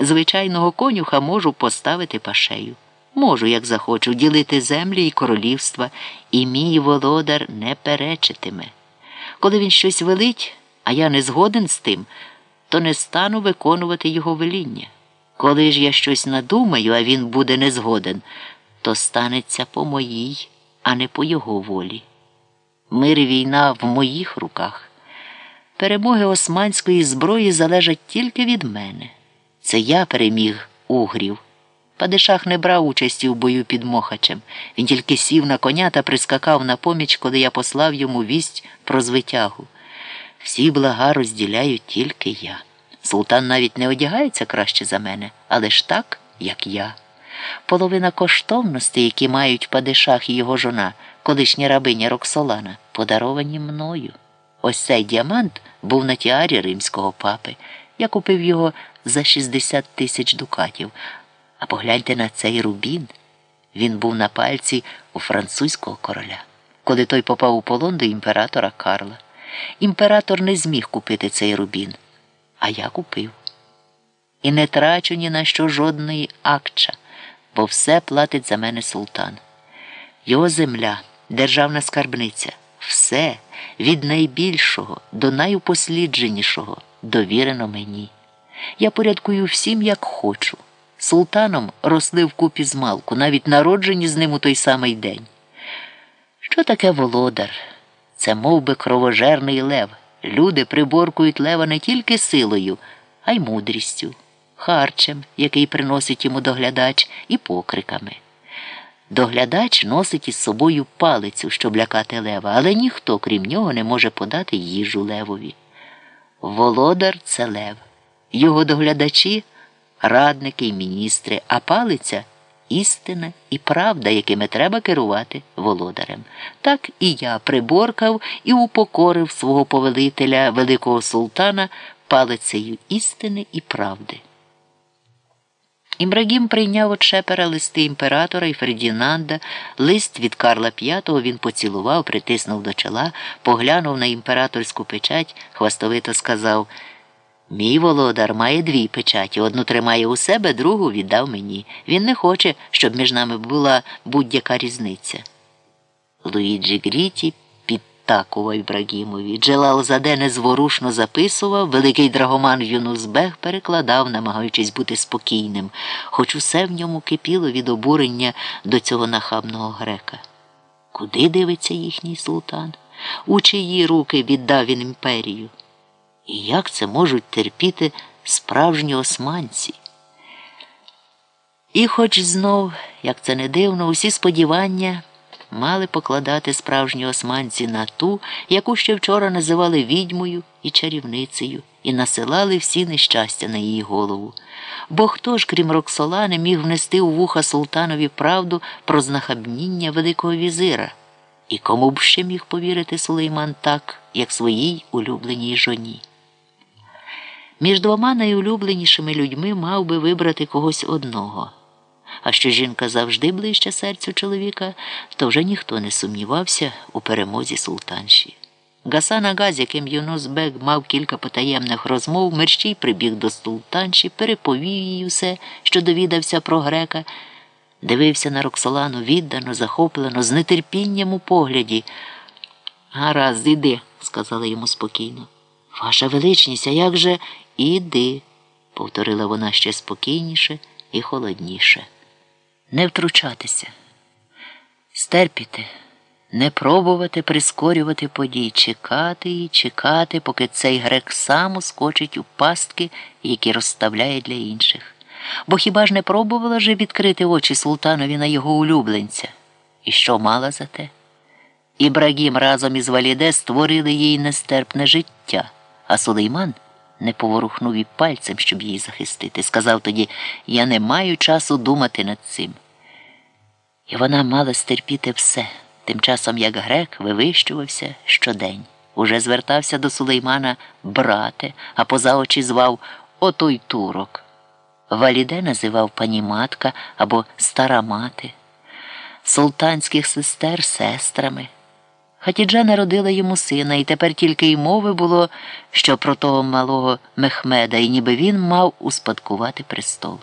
Звичайного конюха можу поставити пашею. Можу, як захочу, ділити землі і королівства, і мій володар не перечитиме. Коли він щось велить, а я не згоден з тим, то не стану виконувати його веління. Коли ж я щось надумаю, а він буде не згоден, то станеться по моїй, а не по його волі. Мир і війна в моїх руках. Перемоги османської зброї залежать тільки від мене. Це я переміг угрів. Падишах не брав участі в бою під Мохачем. Він тільки сів на коня та прискакав на поміч, коли я послав йому вість про звитягу. Всі блага розділяю тільки я. Султан навіть не одягається краще за мене, але ж так, як я. Половина коштовностей, які мають падишах і його жона, колишня рабиня Роксолана, подаровані мною. Ось цей діамант був на тіарі римського папи. Я купив його за 60 тисяч дукатів. А погляньте на цей рубін. Він був на пальці у французького короля, коли той попав у полон до імператора Карла. Імператор не зміг купити цей рубін, а я купив. І не трачу ні на що жодної акча, бо все платить за мене султан. Його земля, державна скарбниця, все від найбільшого до найупослідженішого довірено мені. Я порядкую всім, як хочу. Султаном росли вкупі з малку, навіть народжені з ним у той самий день. Що таке володар? Це мов би, кровожерний лев. Люди приборкують лева не тільки силою, а й мудрістю, харчем, який приносить йому доглядач, і покриками. Доглядач носить із собою палицю, щоб лякати лева, але ніхто, крім нього, не може подати їжу левові. Володар це лев. Його доглядачі радники і міністри, а палиця істина і правда, якими треба керувати володарем. Так і я приборкав і упокорив свого повелителя, великого султана, палицею істини і правди. Імрагім прийняв от шепера листи імператора і Фердінанда, лист від Карла V він поцілував, притиснув до чола, поглянув на імператорську печать, хвастовито сказав Мій володар має дві печаті. Одну тримає у себе, другу віддав мені. Він не хоче, щоб між нами була будь-яка різниця. Луїджі Гріті підтакував Ібрагімові. Джелал Заде незворушно записував, великий драгоман Юнузбег перекладав, намагаючись бути спокійним, хоч усе в ньому кипіло від обурення до цього нахабного грека. Куди дивиться їхній султан? У чиї руки віддав він імперію? І як це можуть терпіти справжні османці? І хоч знов, як це не дивно, усі сподівання мали покладати справжні османці на ту, яку ще вчора називали відьмою і чарівницею, і насилали всі нещастя на її голову. Бо хто ж, крім Роксолани, міг внести у вуха султанові правду про знахабніння Великого візира? І кому б ще міг повірити Сулейман так, як своїй улюбленій жоні? Між двома найулюбленішими людьми мав би вибрати когось одного. А що жінка завжди ближче серцю чоловіка, то вже ніхто не сумнівався у перемозі султанші. Гасан Ага, з яким Юнус Бек мав кілька потаємних розмов, мерщій прибіг до султанші, переповів їй усе, що довідався про грека, дивився на Роксолану віддано, захоплено, з нетерпінням у погляді. Гаразд, іди, сказала йому спокійно. Ваша величність, а як же іди, повторила вона ще спокійніше і холодніше. Не втручатися, стерпіти, не пробувати прискорювати подій, чекати і чекати, поки цей грек сам ускочить у пастки, які розставляє для інших. Бо хіба ж не пробувала же відкрити очі султанові на його улюбленця? І що мала за те? Ібрагім разом із Валіде створили їй нестерпне життя, а Сулейман не поворухнув і пальцем, щоб її захистити. Сказав тоді я не маю часу думати над цим. І вона мала стерпіти все, тим часом як грек вивищувався щодень. Уже звертався до Сулеймана брате, а поза очі звав отой турок. Валіде називав пані матка або стара мати, султанських сестер сестрами Хатіджа народила йому сина, і тепер тільки й мови було, що про того малого Мехмеда, і ніби він мав успадкувати престол.